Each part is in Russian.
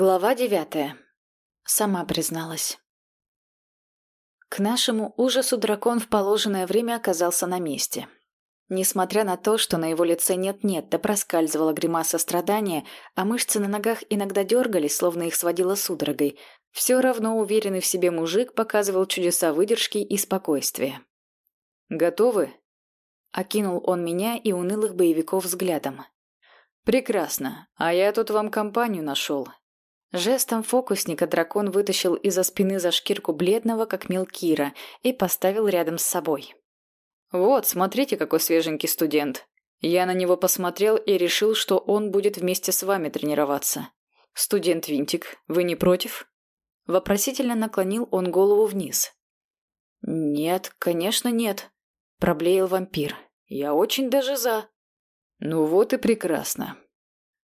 Глава девятая. Сама призналась. К нашему ужасу дракон в положенное время оказался на месте. Несмотря на то, что на его лице нет-нет, да проскальзывала гримаса страдания, а мышцы на ногах иногда дергались, словно их сводило судорогой, все равно уверенный в себе мужик показывал чудеса выдержки и спокойствия. «Готовы?» — окинул он меня и унылых боевиков взглядом. «Прекрасно, а я тут вам компанию нашел, Жестом фокусника дракон вытащил из-за спины за шкирку бледного, как мел Кира, и поставил рядом с собой. «Вот, смотрите, какой свеженький студент. Я на него посмотрел и решил, что он будет вместе с вами тренироваться. Студент Винтик, вы не против?» Вопросительно наклонил он голову вниз. «Нет, конечно нет», – проблеял вампир. «Я очень даже за». «Ну вот и прекрасно.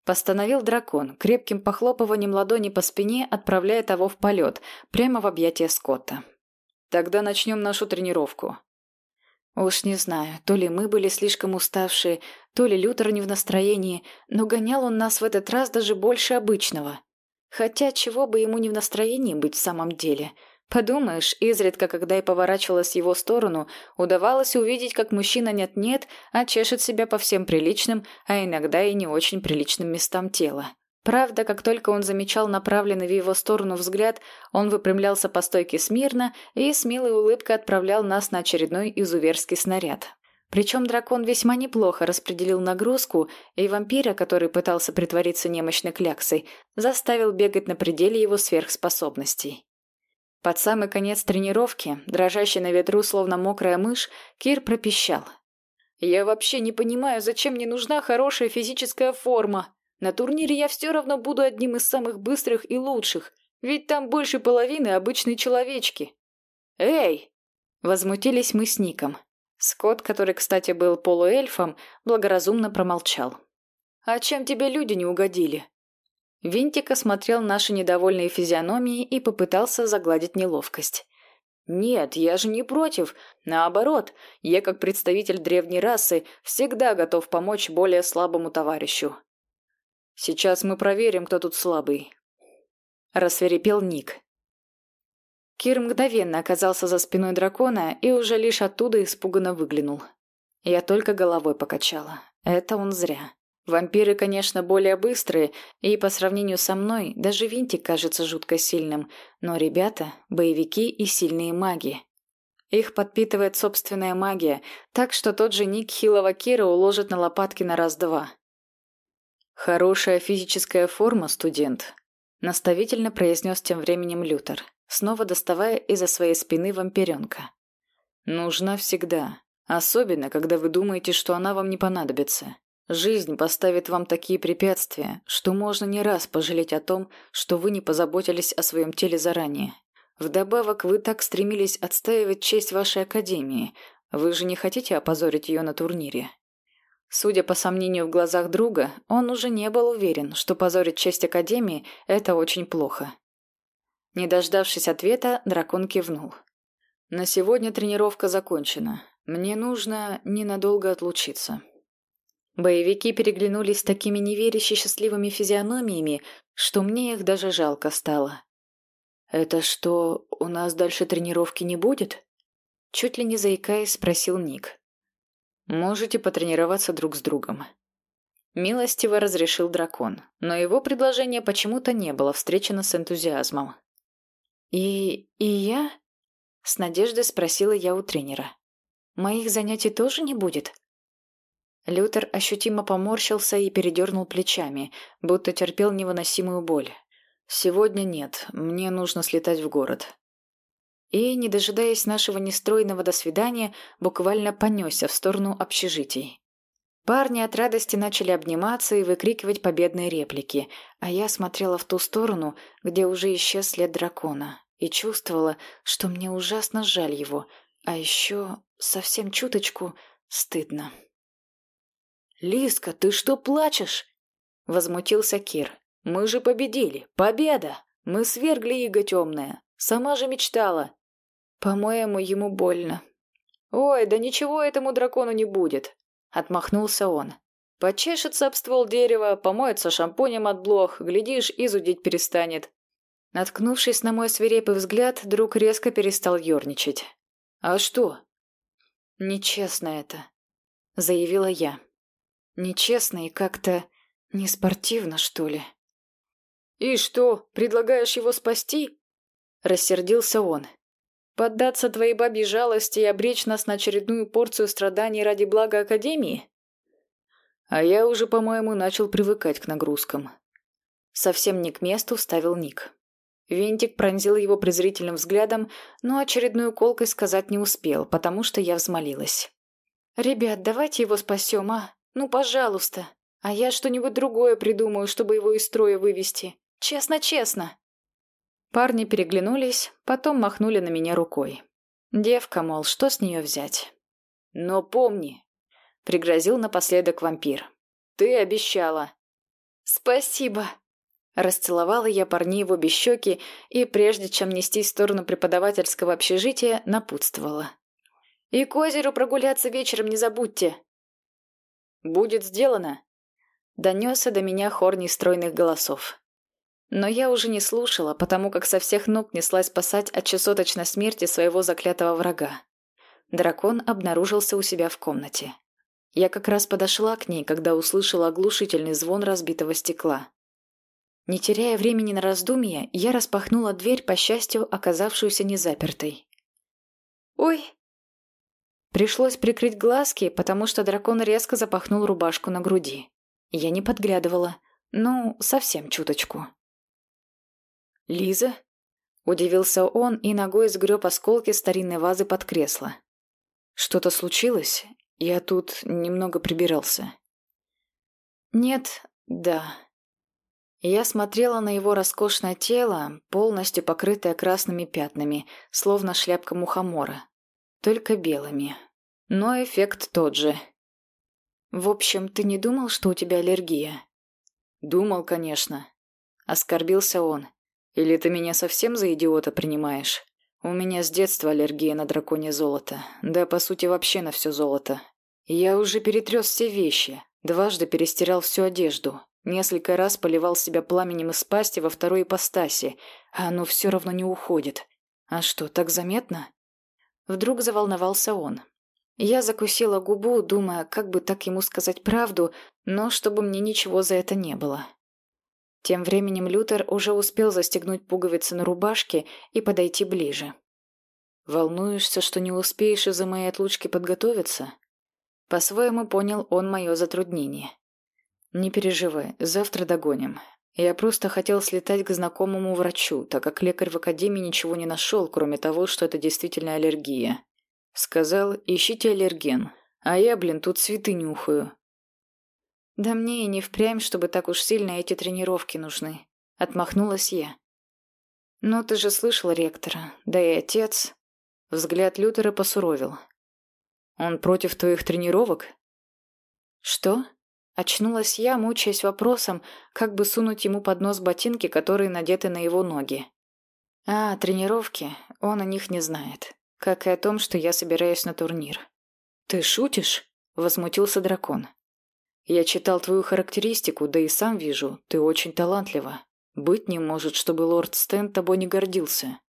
Постановил дракон, крепким похлопыванием ладони по спине, отправляя того в полет, прямо в объятия Скотта. «Тогда начнем нашу тренировку». Уж не знаю, то ли мы были слишком уставшие, то ли Лютер не в настроении, но гонял он нас в этот раз даже больше обычного. Хотя чего бы ему не в настроении быть в самом деле – Подумаешь, изредка, когда я поворачивалась в его сторону, удавалось увидеть, как мужчина нет-нет, а чешет себя по всем приличным, а иногда и не очень приличным местам тела. Правда, как только он замечал направленный в его сторону взгляд, он выпрямлялся по стойке смирно и с милой улыбкой отправлял нас на очередной изуверский снаряд. Причем дракон весьма неплохо распределил нагрузку, и вампира, который пытался притвориться немощной кляксой, заставил бегать на пределе его сверхспособностей. Под самый конец тренировки, дрожащий на ветру, словно мокрая мышь, Кир пропищал. «Я вообще не понимаю, зачем мне нужна хорошая физическая форма. На турнире я все равно буду одним из самых быстрых и лучших, ведь там больше половины обычные человечки». «Эй!» – возмутились мы с Ником. Скотт, который, кстати, был полуэльфом, благоразумно промолчал. «А чем тебе люди не угодили?» Винтик осмотрел наши недовольные физиономии и попытался загладить неловкость. «Нет, я же не против. Наоборот, я как представитель древней расы всегда готов помочь более слабому товарищу». «Сейчас мы проверим, кто тут слабый», — рассверепел Ник. Кир мгновенно оказался за спиной дракона и уже лишь оттуда испуганно выглянул. Я только головой покачала. Это он зря. Вампиры, конечно, более быстрые, и по сравнению со мной даже Винтик кажется жутко сильным, но ребята – боевики и сильные маги. Их подпитывает собственная магия, так что тот же ник хилого Кира уложит на лопатки на раз-два. «Хорошая физическая форма, студент», – наставительно произнес тем временем Лютер, снова доставая из-за своей спины вампиренка. «Нужна всегда, особенно, когда вы думаете, что она вам не понадобится». Жизнь поставит вам такие препятствия, что можно не раз пожалеть о том, что вы не позаботились о своем теле заранее. Вдобавок, вы так стремились отстаивать честь вашей академии. Вы же не хотите опозорить ее на турнире. Судя по сомнению в глазах друга, он уже не был уверен, что позорить честь академии – это очень плохо. Не дождавшись ответа, дракон кивнул. «На сегодня тренировка закончена. Мне нужно ненадолго отлучиться». Боевики переглянулись такими неверяще счастливыми физиономиями, что мне их даже жалко стало. «Это что, у нас дальше тренировки не будет?» Чуть ли не заикаясь, спросил Ник. «Можете потренироваться друг с другом». Милостиво разрешил дракон, но его предложение почему-то не было встречено с энтузиазмом. «И... и я?» — с надеждой спросила я у тренера. «Моих занятий тоже не будет?» Лютер ощутимо поморщился и передернул плечами, будто терпел невыносимую боль. «Сегодня нет, мне нужно слетать в город». И, не дожидаясь нашего нестройного до свидания, буквально понесся в сторону общежитий. Парни от радости начали обниматься и выкрикивать победные реплики, а я смотрела в ту сторону, где уже исчез след дракона, и чувствовала, что мне ужасно жаль его, а еще совсем чуточку стыдно. «Лиска, ты что плачешь?» — возмутился Кир. «Мы же победили! Победа! Мы свергли Иго Темное! Сама же мечтала!» «По-моему, ему больно». «Ой, да ничего этому дракону не будет!» — отмахнулся он. Почешется об ствол дерева, помоется шампунем от блох, глядишь, изудить перестанет. Наткнувшись на мой свирепый взгляд, друг резко перестал ерничать. «А что?» «Нечестно это», — заявила я. «Нечестно и как-то неспортивно, что ли». «И что, предлагаешь его спасти?» Рассердился он. «Поддаться твоей бабьей жалости и обречь нас на очередную порцию страданий ради блага Академии?» А я уже, по-моему, начал привыкать к нагрузкам. Совсем не к месту вставил Ник. Винтик пронзил его презрительным взглядом, но очередную колкой сказать не успел, потому что я взмолилась. «Ребят, давайте его спасем, а? Ну, пожалуйста. А я что-нибудь другое придумаю, чтобы его из строя вывести. Честно-честно». Парни переглянулись, потом махнули на меня рукой. Девка, мол, что с нее взять? «Но помни, Пригрозил напоследок вампир. «Ты обещала». «Спасибо». Расцеловала я парней в обе щеки и, прежде чем нести в сторону преподавательского общежития, напутствовала. «И к озеру прогуляться вечером не забудьте». «Будет сделано», — донесся до меня хор нестройных голосов. Но я уже не слушала, потому как со всех ног неслась спасать от чесоточной смерти своего заклятого врага. Дракон обнаружился у себя в комнате. Я как раз подошла к ней, когда услышала оглушительный звон разбитого стекла. Не теряя времени на раздумья, я распахнула дверь, по счастью, оказавшуюся незапертой. «Ой!» Пришлось прикрыть глазки, потому что дракон резко запахнул рубашку на груди. Я не подглядывала. Ну, совсем чуточку. «Лиза?» Удивился он и ногой сгреб осколки старинной вазы под кресло. «Что-то случилось? Я тут немного прибирался. Нет, да. Я смотрела на его роскошное тело, полностью покрытое красными пятнами, словно шляпка мухомора. Только белыми. Но эффект тот же. В общем, ты не думал, что у тебя аллергия? Думал, конечно. Оскорбился он. Или ты меня совсем за идиота принимаешь? У меня с детства аллергия на драконье золото. Да, по сути, вообще на все золото. Я уже перетрес все вещи. Дважды перестирал всю одежду. Несколько раз поливал себя пламенем из пасти во второй ипостаси, а оно все равно не уходит. А что, так заметно? Вдруг заволновался он. Я закусила губу, думая, как бы так ему сказать правду, но чтобы мне ничего за это не было. Тем временем Лютер уже успел застегнуть пуговицы на рубашке и подойти ближе. «Волнуешься, что не успеешь из-за моей отлучки подготовиться?» По-своему понял он мое затруднение. «Не переживай, завтра догоним. Я просто хотел слетать к знакомому врачу, так как лекарь в академии ничего не нашел, кроме того, что это действительно аллергия. Сказал, ищите аллерген, а я, блин, тут цветы нюхаю. «Да мне и не впрямь, чтобы так уж сильно эти тренировки нужны», — отмахнулась я. «Ну, ты же слышал ректора, да и отец». Взгляд Лютера посуровил. «Он против твоих тренировок?» «Что?» Очнулась я, мучаясь вопросом, как бы сунуть ему под нос ботинки, которые надеты на его ноги. А, тренировки, он о них не знает. Как и о том, что я собираюсь на турнир. «Ты шутишь?» – возмутился дракон. Я читал твою характеристику, да и сам вижу, ты очень талантлива. Быть не может, чтобы лорд Стэн тобой не гордился».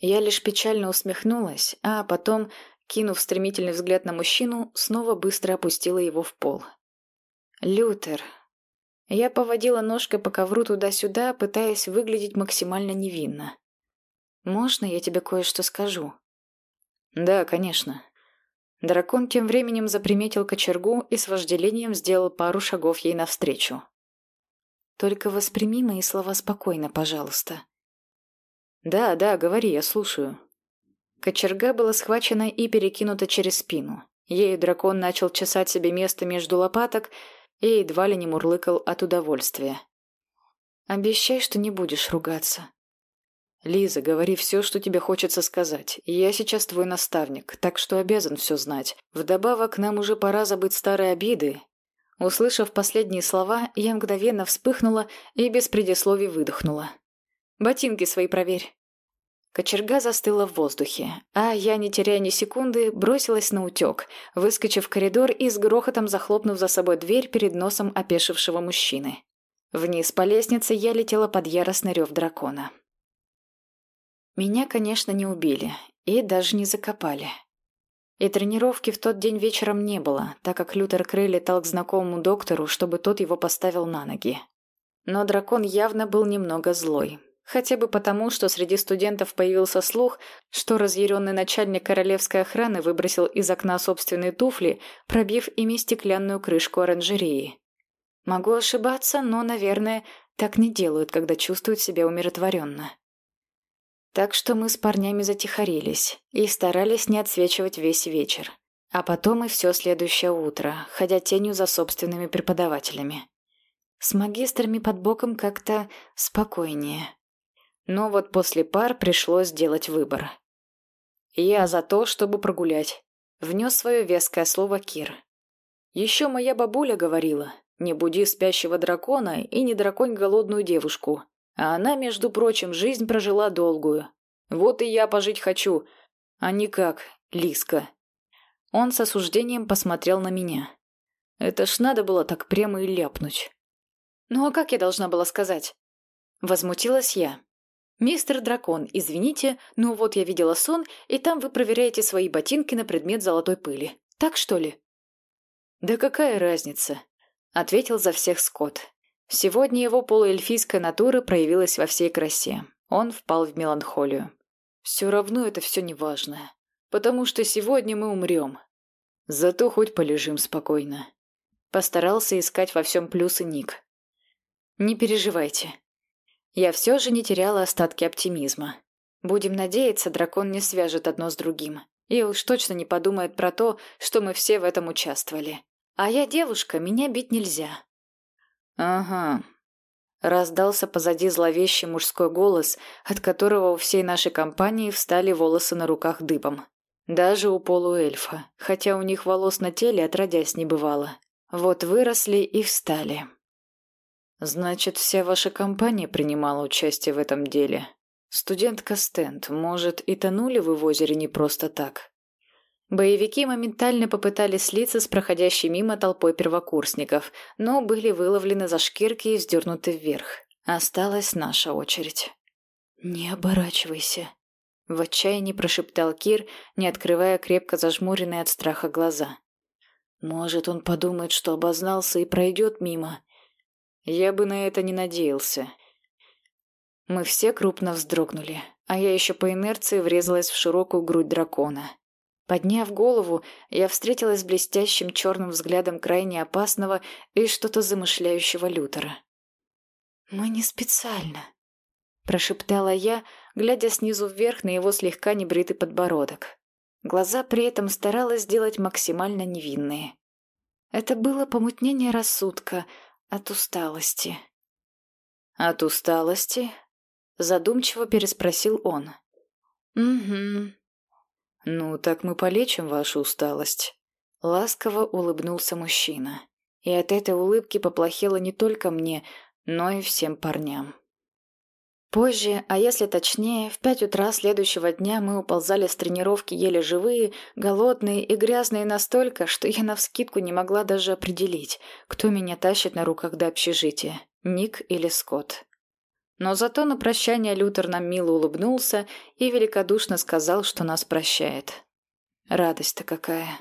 Я лишь печально усмехнулась, а потом, кинув стремительный взгляд на мужчину, снова быстро опустила его в пол. «Лютер». Я поводила ножкой по ковру туда-сюда, пытаясь выглядеть максимально невинно. «Можно я тебе кое-что скажу?» «Да, конечно», Дракон тем временем заприметил кочергу и с вожделением сделал пару шагов ей навстречу. «Только восприми мои слова спокойно, пожалуйста». «Да, да, говори, я слушаю». Кочерга была схвачена и перекинута через спину. Ею дракон начал чесать себе место между лопаток и едва ли не мурлыкал от удовольствия. «Обещай, что не будешь ругаться», «Лиза, говори все, что тебе хочется сказать. Я сейчас твой наставник, так что обязан все знать. Вдобавок, нам уже пора забыть старые обиды». Услышав последние слова, я мгновенно вспыхнула и без предисловий выдохнула. «Ботинки свои проверь». Кочерга застыла в воздухе, а я, не теряя ни секунды, бросилась на утек, выскочив в коридор и с грохотом захлопнув за собой дверь перед носом опешившего мужчины. Вниз по лестнице я летела под яростный рев дракона. Меня, конечно, не убили и даже не закопали. И тренировки в тот день вечером не было, так как Лютер Крей летал к знакомому доктору, чтобы тот его поставил на ноги. Но дракон явно был немного злой, Хотя бы потому, что среди студентов появился слух, что разъяренный начальник королевской охраны выбросил из окна собственные туфли, пробив ими стеклянную крышку оранжереи. Могу ошибаться, но, наверное, так не делают, когда чувствуют себя умиротворенно. Так что мы с парнями затихарились и старались не отсвечивать весь вечер. А потом и все следующее утро, ходя тенью за собственными преподавателями. С магистрами под боком как-то спокойнее. Но вот после пар пришлось сделать выбор. «Я за то, чтобы прогулять», — внес свое веское слово Кир. «Еще моя бабуля говорила, не буди спящего дракона и не драконь голодную девушку. А она, между прочим, жизнь прожила долгую. Вот и я пожить хочу, а не как, Лиска». Он с осуждением посмотрел на меня. Это ж надо было так прямо и ляпнуть. «Ну а как я должна была сказать?» Возмутилась я. «Мистер Дракон, извините, но вот я видела сон, и там вы проверяете свои ботинки на предмет золотой пыли. Так что ли?» «Да какая разница?» — ответил за всех Скотт. Сегодня его полуэльфийская натура проявилась во всей красе. Он впал в меланхолию. «Все равно это все неважно, потому что сегодня мы умрем. Зато хоть полежим спокойно». Постарался искать во всем плюсы Ник. «Не переживайте, я все же не теряла остатки оптимизма. Будем надеяться, дракон не свяжет одно с другим. И уж точно не подумает про то, что мы все в этом участвовали. А я девушка, меня бить нельзя. Ага. Раздался позади зловещий мужской голос, от которого у всей нашей компании встали волосы на руках дыбом. Даже у полуэльфа, хотя у них волос на теле отродясь не бывало. Вот выросли и встали. Значит, вся ваша компания принимала участие в этом деле. Студентка Стенд, может, и тонули вы в озере не просто так? Боевики моментально попытались слиться с проходящей мимо толпой первокурсников, но были выловлены за шкирки и вздернуты вверх. Осталась наша очередь. «Не оборачивайся», — в отчаянии прошептал Кир, не открывая крепко зажмуренные от страха глаза. «Может, он подумает, что обознался и пройдет мимо, я бы на это не надеялся. Мы все крупно вздрогнули, а я еще по инерции врезалась в широкую грудь дракона. Подняв голову, я встретилась с блестящим черным взглядом крайне опасного и что-то замышляющего Лютера. «Мы не специально», — прошептала я, глядя снизу вверх на его слегка небритый подбородок. Глаза при этом старалась сделать максимально невинные. Это было помутнение рассудка — от усталости. От усталости? Задумчиво переспросил он. Угу. Ну, так мы полечим вашу усталость. Ласково улыбнулся мужчина. И от этой улыбки поплохело не только мне, но и всем парням. Позже, а если точнее, в пять утра следующего дня мы уползали с тренировки еле живые, голодные и грязные настолько, что я навскидку не могла даже определить, кто меня тащит на руках до общежития, Ник или Скотт. Но зато на прощание Лютер нам мило улыбнулся и великодушно сказал, что нас прощает. Радость-то какая.